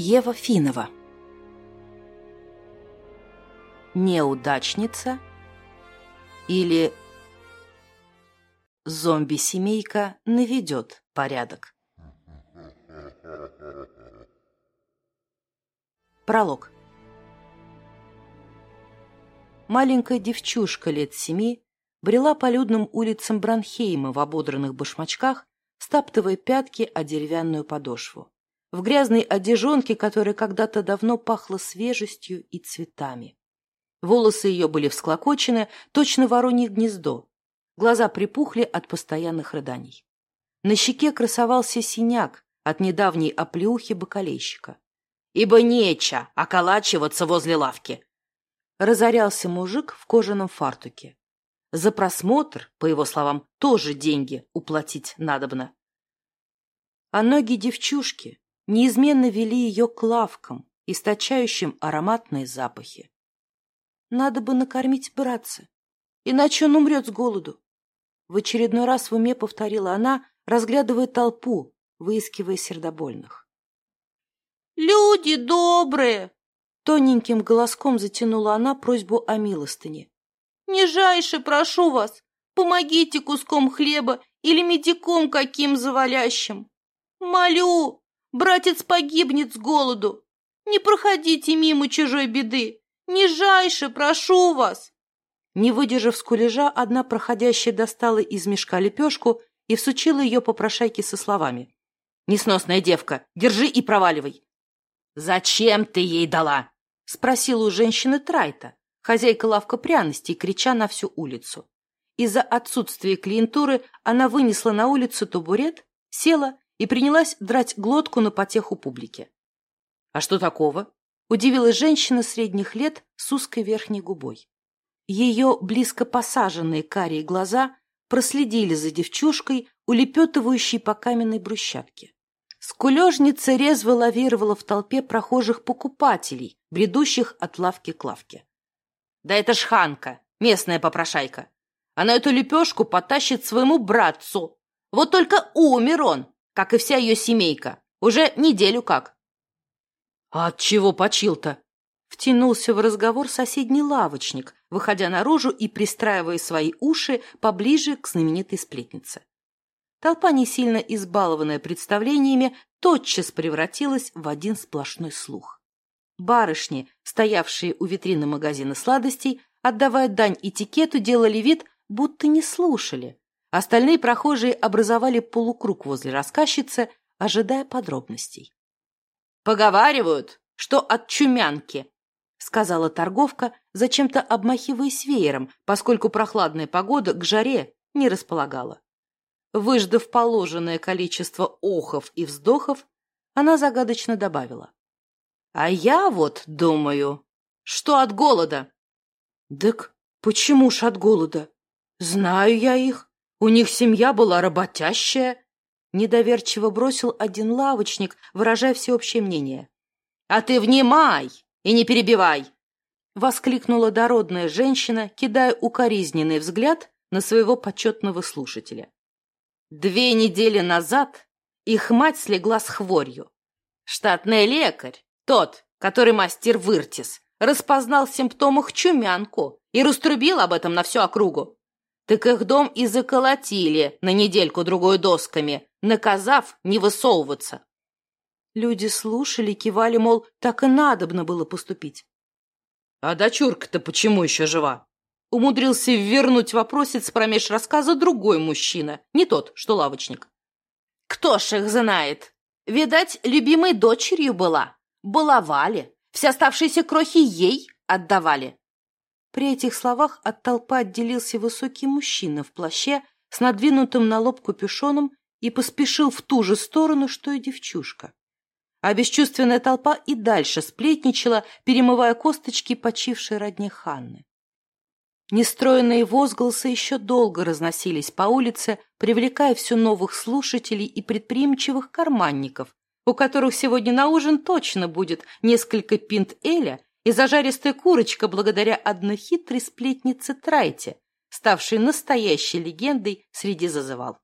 Ева Финова. Неудачница или зомби-семейка наведет порядок. Пролог. Маленькая девчушка лет семи брела по людным улицам Бранхейма в ободранных башмачках, стаптывая пятки о деревянную подошву. В грязной одежонке, которая когда-то давно пахла свежестью и цветами. Волосы ее были всклокочены, точно воронье гнездо. Глаза припухли от постоянных рыданий. На щеке красовался синяк от недавней оплеухи бокалейщика. «Ибо неча околачиваться возле лавки!» Разорялся мужик в кожаном фартуке. За просмотр, по его словам, тоже деньги уплатить надобно. А ноги девчушки, неизменно вели ее к лавкам, источающим ароматные запахи. Надо бы накормить братца, иначе он умрет с голоду. В очередной раз в уме повторила она, разглядывая толпу, выискивая сердобольных. «Люди добрые!» Тоненьким голоском затянула она просьбу о милостыне. «Нижайше прошу вас, помогите куском хлеба или медиком каким завалящим! Молю, Братец погибнет с голоду. Не проходите мимо чужой беды. Нижайше прошу вас!» Не выдержав скулежа, одна проходящая достала из мешка лепешку и всучила ее по прошайке со словами. «Несносная девка, держи и проваливай!» «Зачем ты ей дала?» — спросила у женщины Трайта, хозяйка лавка пряностей, крича на всю улицу. Из-за отсутствия клиентуры она вынесла на улицу табурет, села и принялась драть глотку на потеху публики. «А что такого?» – удивилась женщина средних лет с узкой верхней губой. Ее близко посаженные карие глаза проследили за девчушкой, улепетывающей по каменной брусчатке. Скулежница резво лавировала в толпе прохожих покупателей, бредущих от лавки к лавке. «Да это ж Ханка, местная попрошайка. Она эту лепешку потащит своему братцу. Вот только умер он, как и вся ее семейка, уже неделю как». «А от чего почил-то?» Втянулся в разговор соседний лавочник, выходя наружу и пристраивая свои уши поближе к знаменитой сплетнице. Толпа, не сильно избалованная представлениями, тотчас превратилась в один сплошной слух. Барышни, стоявшие у витрины магазина сладостей, отдавая дань этикету, делали вид, будто не слушали, Остальные прохожие образовали полукруг возле рассказчицы, ожидая подробностей. «Поговаривают, что от чумянки», — сказала торговка, зачем-то обмахиваясь веером, поскольку прохладная погода к жаре не располагала. Выждав положенное количество охов и вздохов, она загадочно добавила. «А я вот думаю, что от голода». «Дык, почему ж от голода? Знаю я их. У них семья была работящая. Недоверчиво бросил один лавочник, выражая всеобщее мнение. «А ты внимай и не перебивай!» Воскликнула дородная женщина, кидая укоризненный взгляд на своего почетного слушателя. Две недели назад их мать слегла с хворью. Штатный лекарь, тот, который мастер Выртис, распознал в симптомах чумянку и раструбил об этом на всю округу так их дом и заколотили на недельку-другой досками, наказав не высовываться. Люди слушали, кивали, мол, так и надобно было поступить. — А дочурка-то почему еще жива? — умудрился вернуть вопросец промеж рассказа другой мужчина, не тот, что лавочник. — Кто ж их знает? Видать, любимой дочерью была. Баловали. Все оставшиеся крохи ей отдавали. При этих словах от толпы отделился высокий мужчина в плаще с надвинутым на лоб капюшоном и поспешил в ту же сторону, что и девчушка. А бесчувственная толпа и дальше сплетничала, перемывая косточки почившей родни Ханны. Нестроенные возгласы еще долго разносились по улице, привлекая все новых слушателей и предприимчивых карманников, у которых сегодня на ужин точно будет несколько пинт эля и зажаристая курочка благодаря одной хитрой сплетнице Трайте, ставшей настоящей легендой среди зазывал.